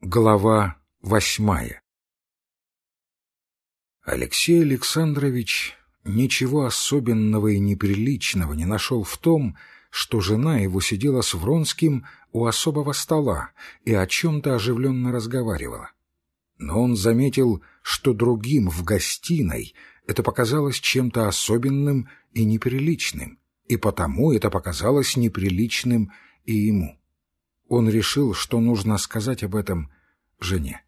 Глава восьмая Алексей Александрович ничего особенного и неприличного не нашел в том, что жена его сидела с Вронским у особого стола и о чем-то оживленно разговаривала. Но он заметил, что другим в гостиной это показалось чем-то особенным и неприличным, и потому это показалось неприличным и ему он решил, что нужно сказать об этом жене.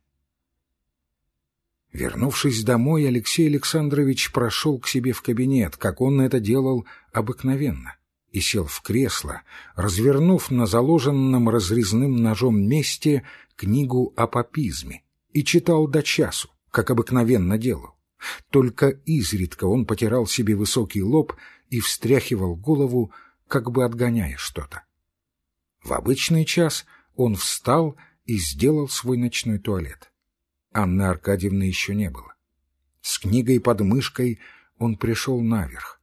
Вернувшись домой, Алексей Александрович прошел к себе в кабинет, как он это делал обыкновенно, и сел в кресло, развернув на заложенном разрезным ножом месте книгу о папизме, и читал до часу, как обыкновенно делал. Только изредка он потирал себе высокий лоб и встряхивал голову, как бы отгоняя что-то. В обычный час он встал и сделал свой ночной туалет. Анны Аркадьевны еще не было. С книгой под мышкой он пришел наверх.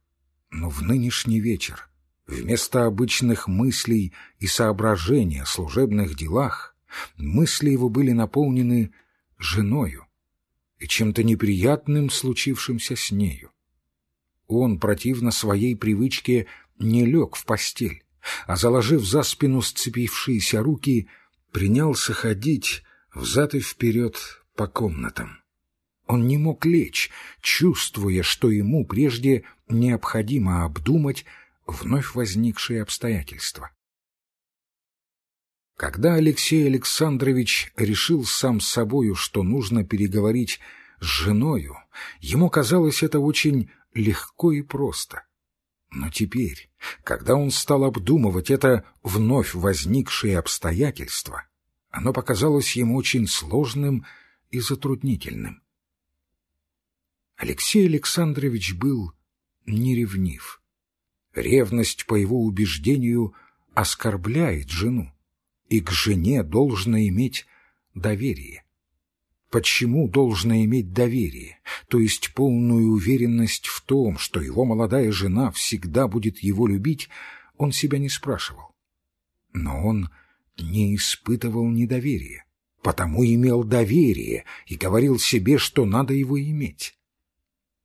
Но в нынешний вечер, вместо обычных мыслей и соображений о служебных делах, мысли его были наполнены женою и чем-то неприятным, случившимся с нею. Он, противно своей привычке, не лег в постель, а, заложив за спину сцепившиеся руки, принялся ходить взад и вперед по комнатам. Он не мог лечь, чувствуя, что ему прежде необходимо обдумать вновь возникшие обстоятельства. Когда Алексей Александрович решил сам с собою, что нужно переговорить с женою, ему казалось это очень легко и просто. Но теперь, когда он стал обдумывать это вновь возникшее обстоятельство, оно показалось ему очень сложным и затруднительным. Алексей Александрович был неревнив. Ревность, по его убеждению, оскорбляет жену, и к жене должно иметь доверие. Почему должно иметь доверие, то есть полную уверенность в том, что его молодая жена всегда будет его любить, он себя не спрашивал. Но он не испытывал недоверия, потому имел доверие и говорил себе, что надо его иметь.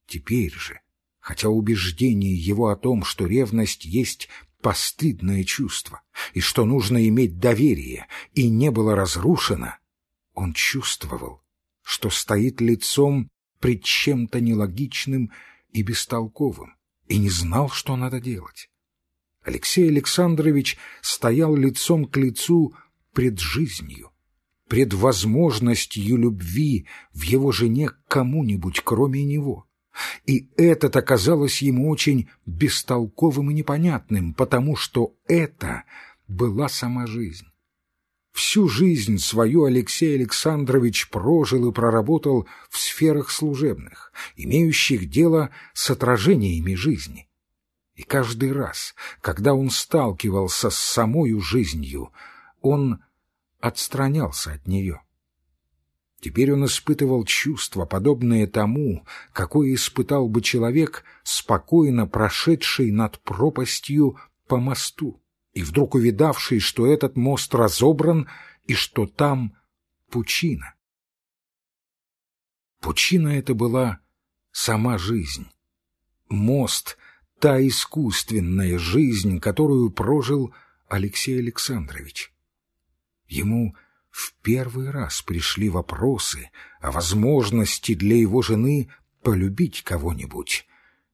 Теперь же, хотя убеждение его о том, что ревность есть постыдное чувство, и что нужно иметь доверие, и не было разрушено, он чувствовал, что стоит лицом пред чем-то нелогичным и бестолковым, и не знал, что надо делать. Алексей Александрович стоял лицом к лицу пред жизнью, пред возможностью любви в его жене к кому-нибудь, кроме него. И это оказалось ему очень бестолковым и непонятным, потому что это была сама жизнь. Всю жизнь свою Алексей Александрович прожил и проработал в сферах служебных, имеющих дело с отражениями жизни. И каждый раз, когда он сталкивался с самою жизнью, он отстранялся от нее. Теперь он испытывал чувства, подобные тому, какое испытал бы человек, спокойно прошедший над пропастью по мосту и вдруг увидавший, что этот мост разобран и что там пучина. Пучина это была сама жизнь. Мост — та искусственная жизнь, которую прожил Алексей Александрович. Ему в первый раз пришли вопросы о возможности для его жены полюбить кого-нибудь,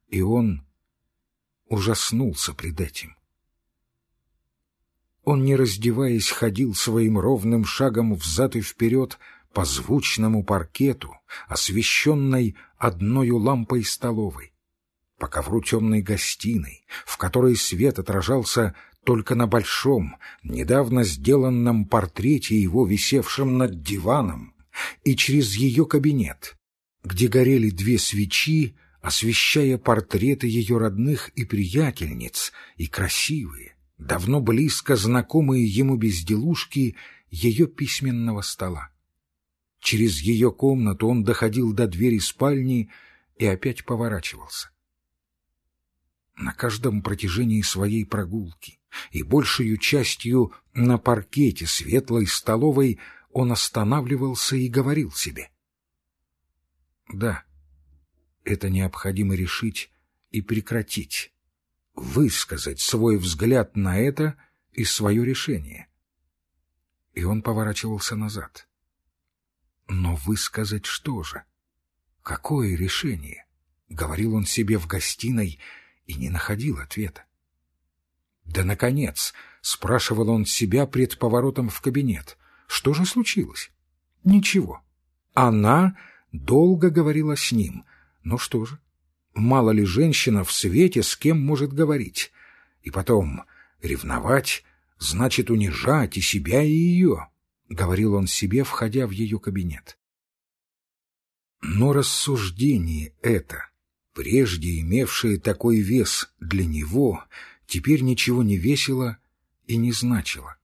и он ужаснулся пред этим. Он, не раздеваясь, ходил своим ровным шагом взад и вперед по звучному паркету, освещенной одною лампой столовой, по ковру темной гостиной, в которой свет отражался только на большом, недавно сделанном портрете его, висевшем над диваном, и через ее кабинет, где горели две свечи, освещая портреты ее родных и приятельниц, и красивые, давно близко знакомые ему безделушки ее письменного стола. Через ее комнату он доходил до двери спальни и опять поворачивался. На каждом протяжении своей прогулки и большую частью на паркете светлой столовой он останавливался и говорил себе. Да, это необходимо решить и прекратить, высказать свой взгляд на это и свое решение. И он поворачивался назад. Но высказать что же? Какое решение? Говорил он себе в гостиной и не находил ответа. Да, наконец, спрашивал он себя пред поворотом в кабинет. Что же случилось? Ничего. Она долго говорила с ним. Ну что же, мало ли женщина в свете с кем может говорить? И потом, ревновать значит унижать и себя, и ее, — говорил он себе, входя в ее кабинет. Но рассуждение это, прежде имевшее такой вес для него, теперь ничего не весило и не значило.